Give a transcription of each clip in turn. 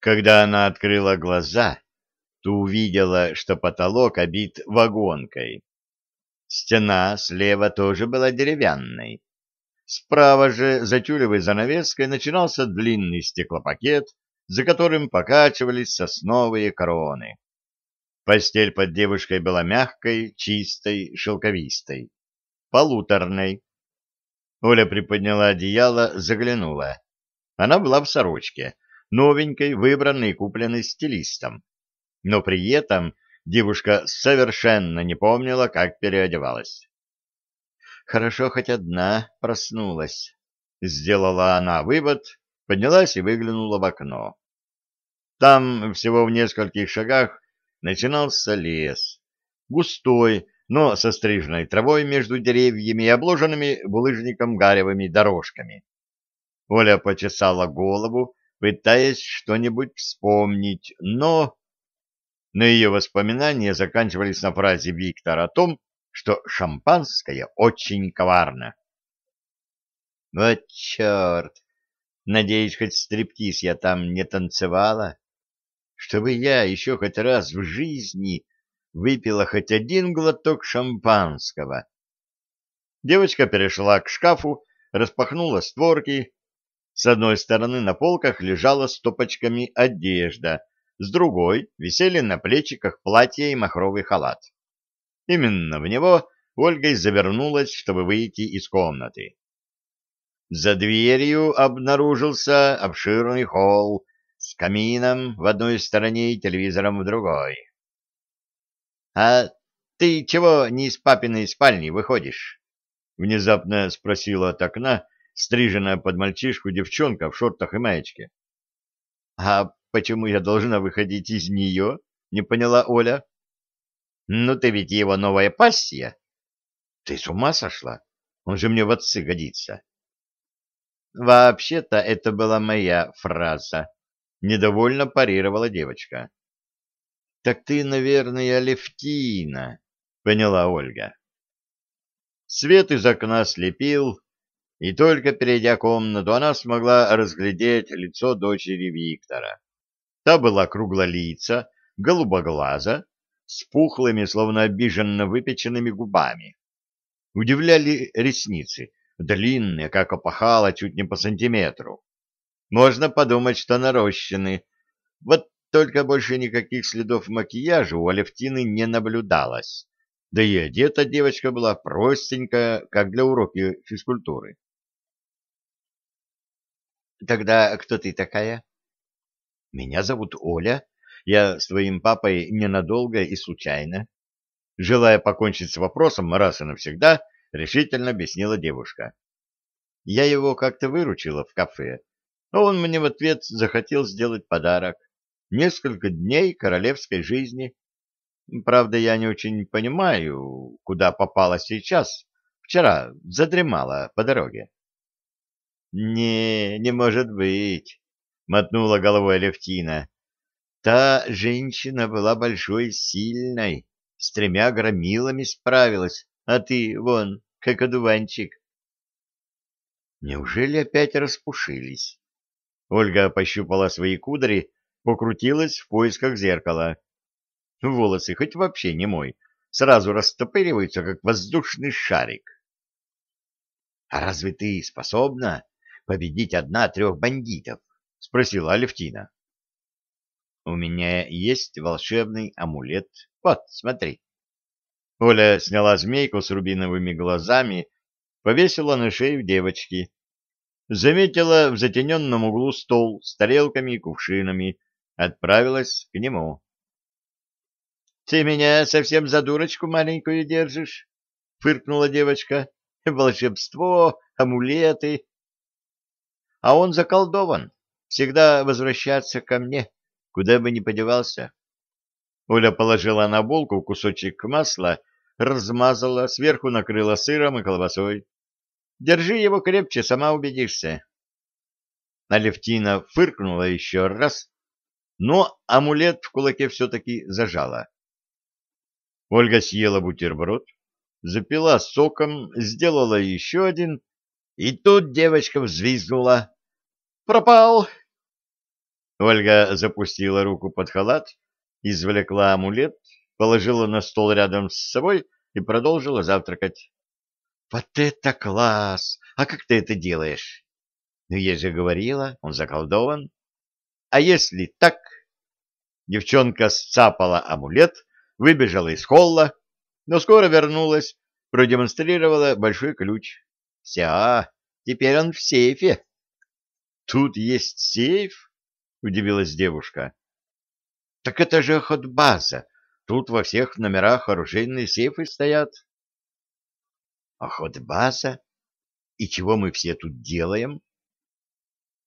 Когда она открыла глаза, то увидела, что потолок обит вагонкой. Стена слева тоже была деревянной. Справа же, за тюлевой занавеской, начинался длинный стеклопакет, за которым покачивались сосновые кроны. Постель под девушкой была мягкой, чистой, шелковистой, полуторной. Оля приподняла одеяло, заглянула. Она была в сорочке, новенькой, выбранной и купленной стилистом. Но при этом девушка совершенно не помнила, как переодевалась. «Хорошо, хоть одна проснулась», — сделала она вывод, поднялась и выглянула в окно. Там, всего в нескольких шагах, начинался лес. Густой, но со стриженной травой между деревьями и обложенными булыжником гаревыми дорожками. Оля почесала голову, пытаясь что-нибудь вспомнить, но... Но ее воспоминания заканчивались на фразе Виктора о том, что шампанское очень коварно. Вот черт! Надеюсь, хоть стриптиз я там не танцевала? Чтобы я еще хоть раз в жизни выпила хоть один глоток шампанского. Девочка перешла к шкафу, распахнула створки. С одной стороны на полках лежала стопочками одежда, с другой висели на плечиках платье и махровый халат. Именно в него Ольга и завернулась, чтобы выйти из комнаты. За дверью обнаружился обширный холл с камином в одной стороне и телевизором в другой. — А ты чего не из папиной спальни выходишь? — внезапно спросила от окна стриженная под мальчишку девчонка в шортах и маечке. — А почему я должна выходить из нее? — не поняла Оля. Ну, ты ведь его новая пассия. Ты с ума сошла? Он же мне в отцы годится. Вообще-то это была моя фраза. Недовольно парировала девочка. Так ты, наверное, Левтина, поняла Ольга. Свет из окна слепил, и только перейдя комнату, она смогла разглядеть лицо дочери Виктора. Та была круглолица, голубоглаза, с пухлыми, словно обиженно выпеченными губами. Удивляли ресницы, длинные, как опахало, чуть не по сантиметру. Можно подумать, что нарощены. Вот только больше никаких следов макияжа у Алевтины не наблюдалось. Да и одета девочка была простенькая, как для уроки физкультуры. «Тогда кто ты такая?» «Меня зовут Оля, я с твоим папой ненадолго и случайно. Желая покончить с вопросом раз и навсегда, решительно объяснила девушка. Я его как-то выручила в кафе, но он мне в ответ захотел сделать подарок. Несколько дней королевской жизни. Правда, я не очень понимаю, куда попала сейчас. Вчера задремала по дороге. — Не, не может быть, — мотнула головой Левтина. Та женщина была большой сильной, с тремя громилами справилась, а ты, вон, как одуванчик. Неужели опять распушились? Ольга пощупала свои кудри, покрутилась в поисках зеркала. Волосы хоть вообще не мой, сразу растопыриваются, как воздушный шарик. — А разве ты способна победить одна трех бандитов? — спросила Алевтина. У меня есть волшебный амулет. Вот, смотри. Оля сняла змейку с рубиновыми глазами, повесила на шею девочки. Заметила в затененном углу стол с тарелками и кувшинами, отправилась к нему. — Ты меня совсем за дурочку маленькую держишь? — фыркнула девочка. — Волшебство, амулеты. А он заколдован, всегда возвращаться ко мне. — куда бы ни подевался. Оля положила на булку кусочек масла, размазала, сверху накрыла сыром и колбасой. Держи его крепче, сама убедишься. Алевтина фыркнула еще раз, но амулет в кулаке все-таки зажала. Ольга съела бутерброд, запила соком, сделала еще один, и тут девочка взвизгнула. «Пропал! Ольга запустила руку под халат, извлекла амулет, положила на стол рядом с собой и продолжила завтракать. — Вот это класс! А как ты это делаешь? — Ну, я же говорила, он заколдован. — А если так? Девчонка сцапала амулет, выбежала из холла, но скоро вернулась, продемонстрировала большой ключ. — Все, теперь он в сейфе. — Тут есть сейф? — удивилась девушка. — Так это же охотбаза. Тут во всех номерах оружейные сейфы стоят. Охотбаза? И чего мы все тут делаем?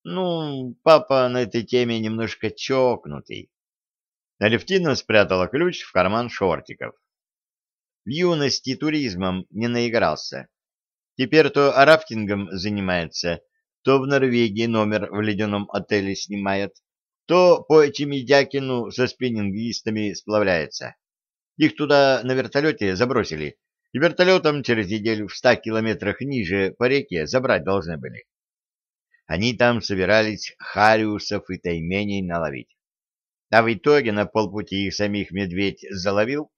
Ну, папа на этой теме немножко чокнутый. Алевтина спрятала ключ в карман шортиков. В юности туризмом не наигрался. Теперь то рафтингом занимается, то в Норвегии номер в ледяном отеле снимает, то по Чемидякину со спиннингистами сплавляется. Их туда на вертолете забросили, и вертолетом через неделю в ста километрах ниже по реке забрать должны были. Они там собирались хариусов и тайменей наловить. А в итоге на полпути их самих медведь заловил,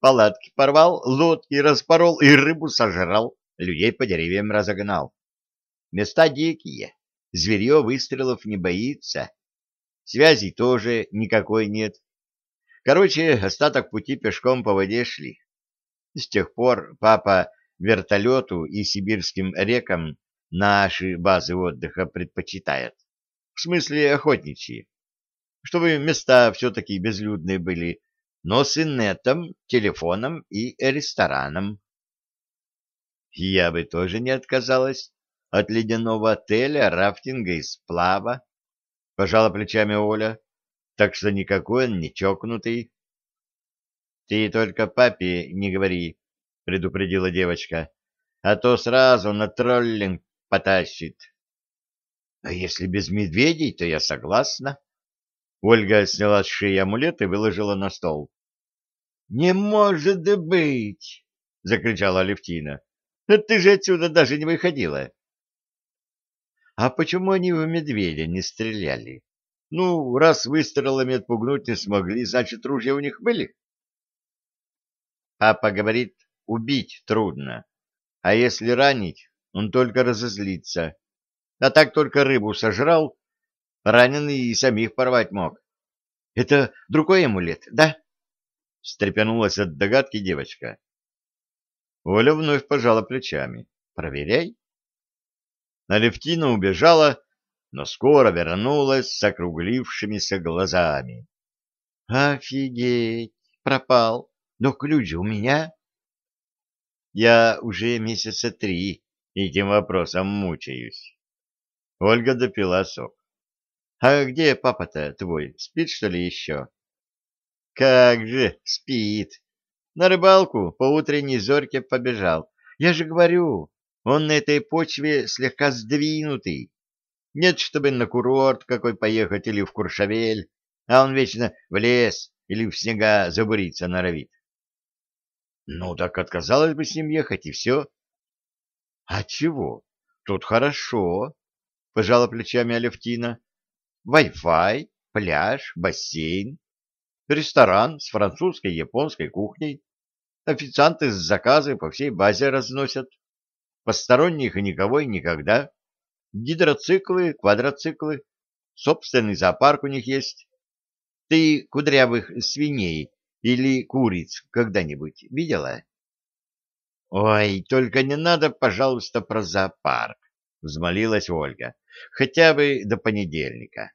палатки порвал, лодки распорол и рыбу сожрал, людей по деревьям разогнал. Места дикие, зверье выстрелов не боится, Связи тоже никакой нет. Короче, остаток пути пешком по воде шли. С тех пор папа вертолету и сибирским рекам наши базы отдыха предпочитает. В смысле охотничьи. Чтобы места все-таки безлюдные были, но с инетом, телефоном и рестораном. Я бы тоже не отказалась от ледяного отеля, рафтинга и сплава. — пожала плечами Оля. — Так что никакой он не чокнутый. — Ты только папе не говори, — предупредила девочка, — а то сразу на троллинг потащит. — А если без медведей, то я согласна. Ольга сняла с шеи амулет и выложила на стол. — Не может быть! — закричала Алевтина. — Ты же отсюда даже не выходила. А почему они в медведя не стреляли? Ну, раз выстрелами отпугнуть не смогли, значит, ружья у них были? Папа говорит, убить трудно, а если ранить, он только разозлится. А так только рыбу сожрал, раненый и самих порвать мог. Это другой амулет, да? Встрепенулась от догадки девочка. Оля вновь пожала плечами. Проверяй. Алевтина убежала, но скоро вернулась с округлившимися глазами. — Офигеть! Пропал! Но ключ у меня? Я уже месяца три этим вопросом мучаюсь. Ольга допила сок. — А где папа-то твой? Спит, что ли, еще? — Как же спит! На рыбалку по утренней зорьке побежал. Я же говорю, он на этой почве слегка сдвинутый. Нет, чтобы на курорт какой поехать или в Куршавель, а он вечно в лес или в снега забуриться норовит. Ну, так отказалась бы с ним ехать, и все. — А чего? Тут хорошо, — пожала плечами Алевтина. — Вай-фай, пляж, бассейн, ресторан с французской японской кухней. Официанты с заказы по всей базе разносят. Посторонних никого и никогда. Гидроциклы, квадроциклы. Собственный зоопарк у них есть. Ты кудрявых свиней или куриц когда-нибудь видела? — Ой, только не надо, пожалуйста, про зоопарк, — взмолилась Ольга. — Хотя бы до понедельника.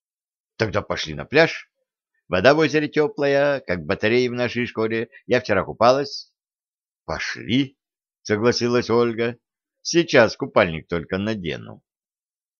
— Тогда пошли на пляж. Вода в озере теплая, как батареи в нашей школе. Я вчера купалась. — Пошли, согласилась Ольга. Сейчас купальник только надену.